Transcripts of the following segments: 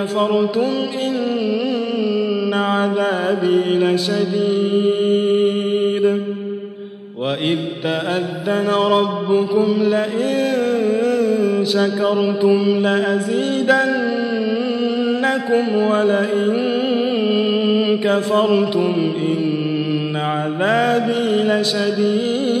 كفرتم إن عذابي لشديد وإذ تأذن ربكم لئن شكرتم لأزيدنكم ولئن كفرتم إن عذابي لشديد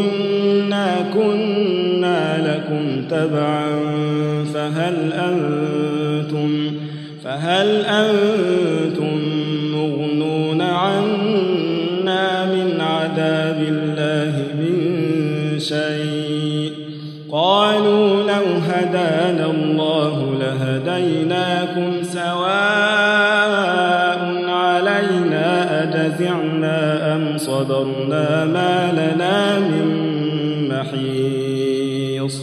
إنا كنا لكم تبعا فهل أنتم فهل أنتم مغنون عنا من عذاب الله من شيء قالوا لو هدانا الله لهديناكم سواء أجزعنا أم صبرنا ما لنا من محيص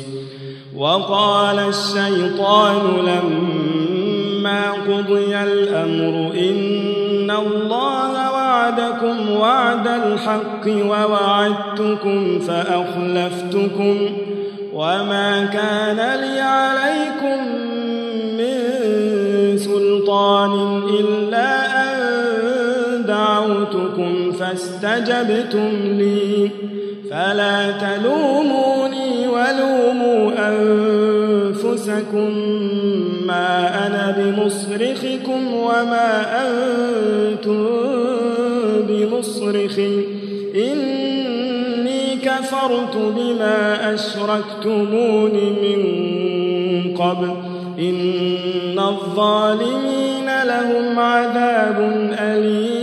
وقال الشيطان لما قضي الأمر إن الله وعدكم وعد الحق ووعدتكم فأخلفتكم وما كان لي عليكم من سلطان إلا أن دعوتكم فاستجبتم لي. فلا تلوموني ولوموا أنفسكم ما أنا بمصرخكم وما أنتم بمصرخي إني كفرت بما أشركتمون من قبل. إن الظالمين لهم عذاب أليم.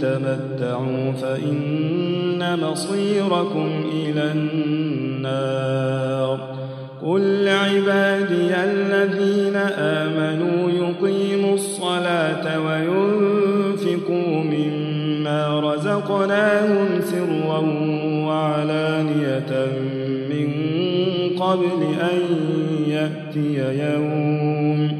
تمتعوا فإن مصيركم إلى النار. قل لعبادي الذين آمنوا يقيموا الصلاة وينفقوا مما رزقناهم سرا وعلانية من قبل أن يأتي يوم.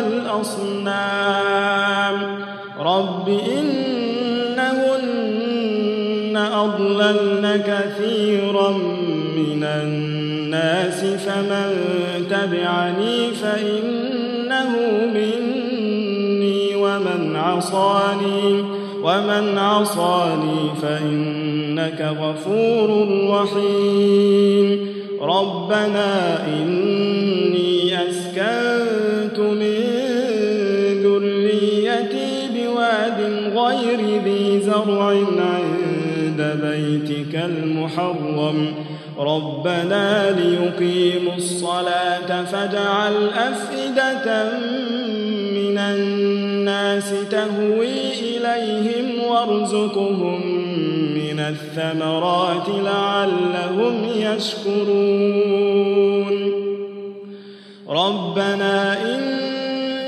الأصنام. رب إنهن أضللن كثيرا من الناس فمن تبعني فإنه مني ومن عصاني ومن عصاني فإنك غفور رحيم. ربنا إني أسكنت غير ذي زرع عند بيتك المحرم. ربنا ليقيموا الصلاة فاجعل أفئدة من الناس تهوي إليهم وارزقهم من الثمرات لعلهم يشكرون. ربنا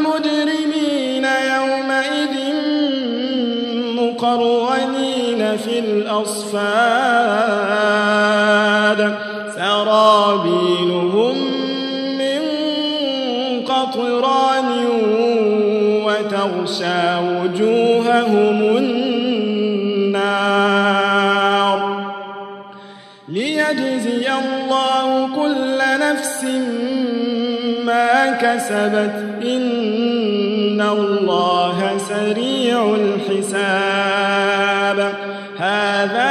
المجرمين يومئذ مقرنين في الأصفاد. سرابيلهم من قطران وتغشى وجوههم النار. ليجزي الله كل نفس ما كسبت إن الله سريع الحساب. هذا